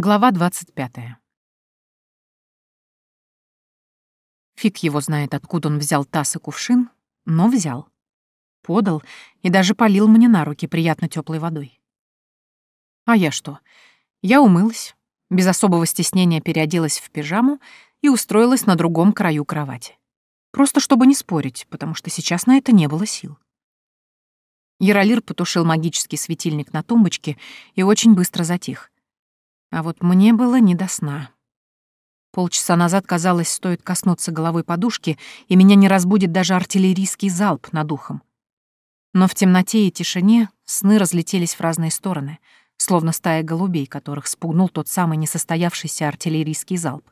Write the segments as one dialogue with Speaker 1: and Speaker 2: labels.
Speaker 1: Глава 25. Фиг его знает, откуда он взял таз и кувшин, но взял. Подал и даже полил мне на руки приятно теплой водой. А я что? Я умылась, без особого стеснения переоделась в пижаму и устроилась на другом краю кровати. Просто чтобы не спорить, потому что сейчас на это не было сил. Яролир потушил магический светильник на тумбочке и очень быстро затих — а вот мне было не до сна. Полчаса назад, казалось, стоит коснуться головой подушки, и меня не разбудит даже артиллерийский залп над ухом. Но в темноте и тишине сны разлетелись в разные стороны, словно стая голубей, которых спугнул тот самый несостоявшийся артиллерийский залп.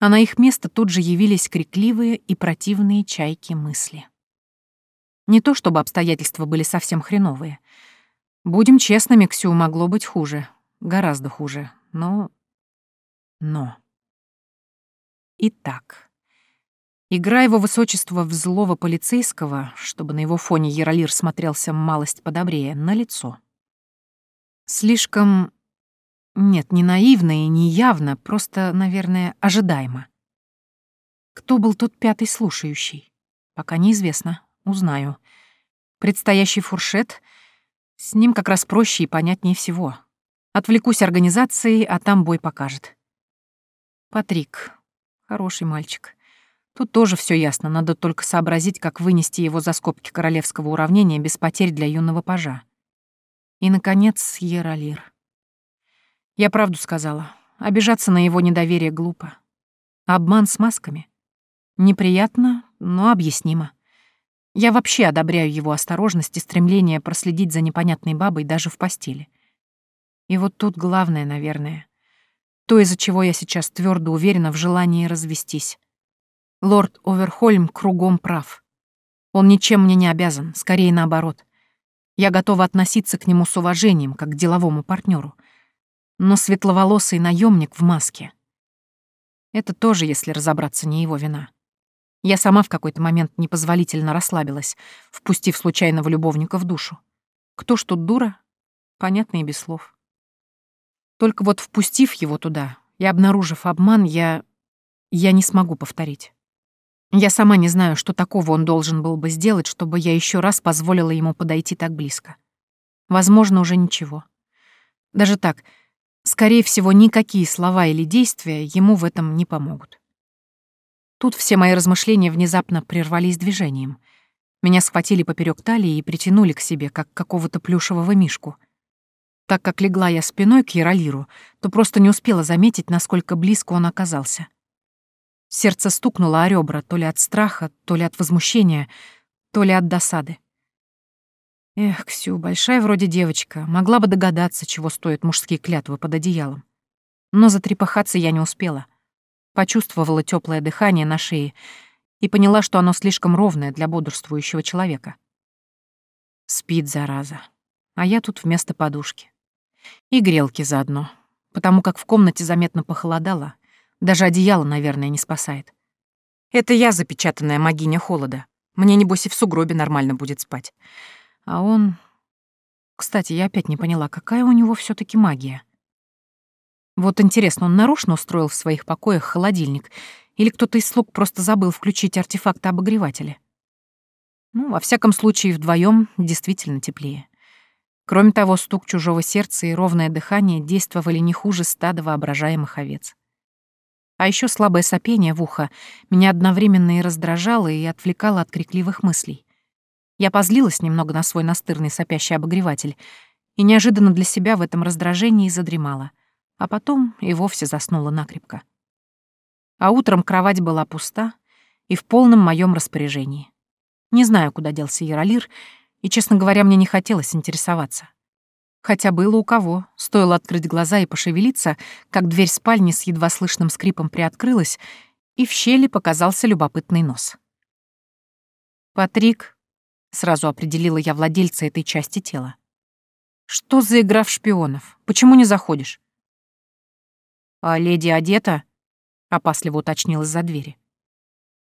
Speaker 1: А на их место тут же явились крикливые и противные чайки мысли. Не то чтобы обстоятельства были совсем хреновые. Будем честными, Ксю могло быть хуже, Гораздо хуже, но... Но... Итак, игра его высочества в злого полицейского, чтобы на его фоне Яролир смотрелся малость подобрее, на лицо. Слишком... Нет, не наивно и не явно, просто, наверное, ожидаемо. Кто был тот пятый слушающий? Пока неизвестно. Узнаю. Предстоящий фуршет... С ним как раз проще и понятнее всего. Отвлекусь организацией, а там бой покажет. Патрик. Хороший мальчик. Тут тоже все ясно, надо только сообразить, как вынести его за скобки королевского уравнения без потерь для юного пажа. И, наконец, Ералир. Я правду сказала. Обижаться на его недоверие глупо. Обман с масками. Неприятно, но объяснимо. Я вообще одобряю его осторожность и стремление проследить за непонятной бабой даже в постели. И вот тут главное, наверное. То, из-за чего я сейчас твердо уверена в желании развестись. Лорд Оверхольм кругом прав. Он ничем мне не обязан, скорее наоборот. Я готова относиться к нему с уважением, как к деловому партнеру. Но светловолосый наемник в маске. Это тоже, если разобраться, не его вина. Я сама в какой-то момент непозволительно расслабилась, впустив случайного любовника в душу. Кто ж тут дура? Понятно и без слов. Только вот впустив его туда и обнаружив обман, я... я не смогу повторить. Я сама не знаю, что такого он должен был бы сделать, чтобы я еще раз позволила ему подойти так близко. Возможно, уже ничего. Даже так, скорее всего, никакие слова или действия ему в этом не помогут. Тут все мои размышления внезапно прервались движением. Меня схватили поперек талии и притянули к себе, как какого-то плюшевого мишку — так как легла я спиной к Яролиру, то просто не успела заметить, насколько близко он оказался. Сердце стукнуло о ребра то ли от страха, то ли от возмущения, то ли от досады. Эх, Ксю, большая вроде девочка, могла бы догадаться, чего стоят мужские клятвы под одеялом. Но затрепыхаться я не успела. Почувствовала теплое дыхание на шее и поняла, что оно слишком ровное для бодрствующего человека. Спит, зараза. А я тут вместо подушки. И грелки заодно, потому как в комнате заметно похолодало. Даже одеяло, наверное, не спасает. Это я запечатанная магиня холода. Мне, небось, и в сугробе нормально будет спать. А он... Кстати, я опять не поняла, какая у него все таки магия. Вот интересно, он нарочно устроил в своих покоях холодильник, или кто-то из слуг просто забыл включить артефакты обогревателя? Ну, во всяком случае, вдвоем действительно теплее. Кроме того, стук чужого сердца и ровное дыхание действовали не хуже стада воображаемых овец. А еще слабое сопение в ухо меня одновременно и раздражало, и отвлекало от крикливых мыслей. Я позлилась немного на свой настырный сопящий обогреватель и неожиданно для себя в этом раздражении задремала, а потом и вовсе заснула накрепко. А утром кровать была пуста и в полном моем распоряжении. Не знаю, куда делся Яролир, и, честно говоря, мне не хотелось интересоваться. Хотя было у кого, стоило открыть глаза и пошевелиться, как дверь спальни с едва слышным скрипом приоткрылась, и в щели показался любопытный нос. «Патрик», — сразу определила я владельца этой части тела. «Что за игра в шпионов? Почему не заходишь?» «А леди одета?» — опасливо уточнил из-за двери.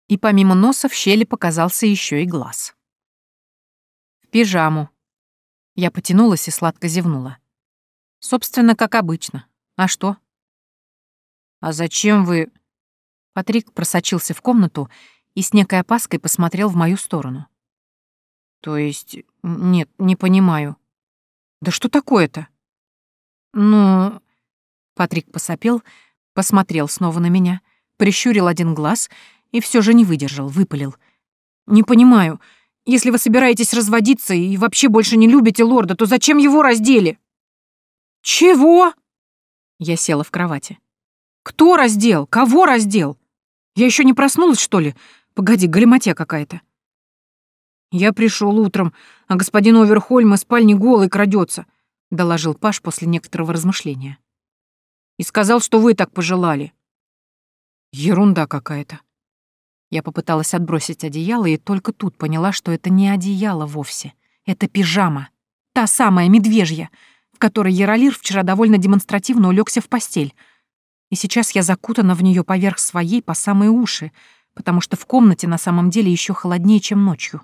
Speaker 1: И помимо носа в щели показался еще и глаз пижаму». Я потянулась и сладко зевнула. Собственно, как обычно. А что?
Speaker 2: А зачем вы...
Speaker 1: Патрик просочился в комнату и с некой опаской посмотрел в мою сторону.
Speaker 2: То есть... Нет, не понимаю.
Speaker 1: Да что такое-то?
Speaker 2: Ну...
Speaker 1: Патрик посопел, посмотрел снова на меня, прищурил один глаз и все же не выдержал, выпалил. «Не понимаю. Если вы собираетесь разводиться и вообще больше не любите лорда, то зачем его раздели?» «Чего?» Я села в кровати. «Кто раздел? Кого раздел? Я еще не проснулась, что ли? Погоди, галиматья какая-то». «Я пришел утром, а господин Оверхольм из спальни голый крадется», — доложил Паш после некоторого размышления. «И сказал, что вы так пожелали». «Ерунда какая-то». Я попыталась отбросить одеяло и только тут поняла, что это не одеяло вовсе. Это пижама. Та самая медвежья, в которой Яролир вчера довольно демонстративно улегся в постель. И сейчас я закутана в нее поверх своей по самые уши, потому что в комнате на самом деле еще холоднее, чем ночью.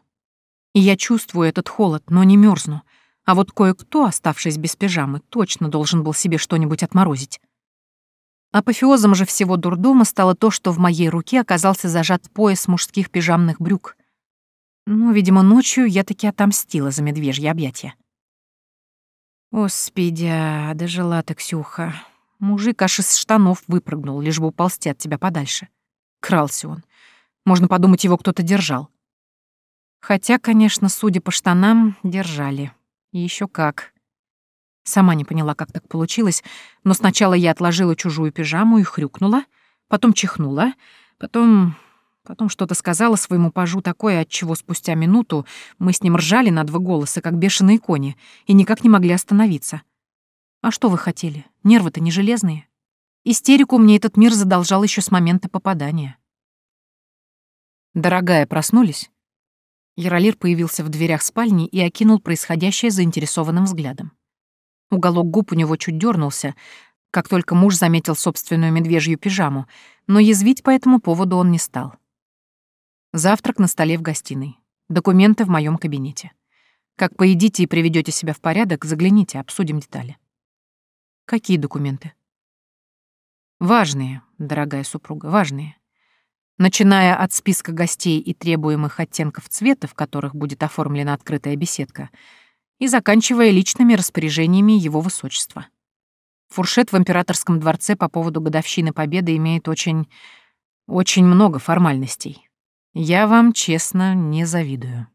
Speaker 1: И я чувствую этот холод, но не мерзну. А вот кое-кто, оставшись без пижамы, точно должен был себе что-нибудь отморозить. Апофеозом же всего дурдома стало то, что в моей руке оказался зажат пояс мужских пижамных брюк. Ну, видимо, ночью я таки отомстила за медвежье объятия. Господи, а, дожила ты, Ксюха. Мужик аж из штанов выпрыгнул, лишь бы уползти от тебя подальше. Крался он. Можно подумать, его кто-то держал. Хотя, конечно, судя по штанам, держали. И еще как. Сама не поняла, как так получилось, но сначала я отложила чужую пижаму и хрюкнула, потом чихнула, потом... Потом что-то сказала своему пажу такое, от чего спустя минуту мы с ним ржали на два голоса, как бешеные кони, и никак не могли остановиться. А что вы хотели? Нервы-то не железные. Истерику мне этот мир задолжал еще с момента попадания. Дорогая, проснулись? Яролир появился в дверях спальни и окинул происходящее заинтересованным взглядом. Уголок губ у него чуть дернулся, как только муж заметил собственную медвежью пижаму, но язвить по этому поводу он не стал. Завтрак на столе в гостиной. Документы в моем кабинете. Как поедите и приведете себя в порядок, загляните, обсудим детали. Какие документы? Важные, дорогая супруга, важные. Начиная от списка гостей и требуемых оттенков цвета, в которых будет оформлена открытая беседка, и заканчивая личными распоряжениями его высочества. Фуршет в императорском дворце по поводу годовщины Победы имеет очень... очень много формальностей. Я вам, честно, не завидую.